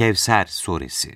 Kevser Suresi.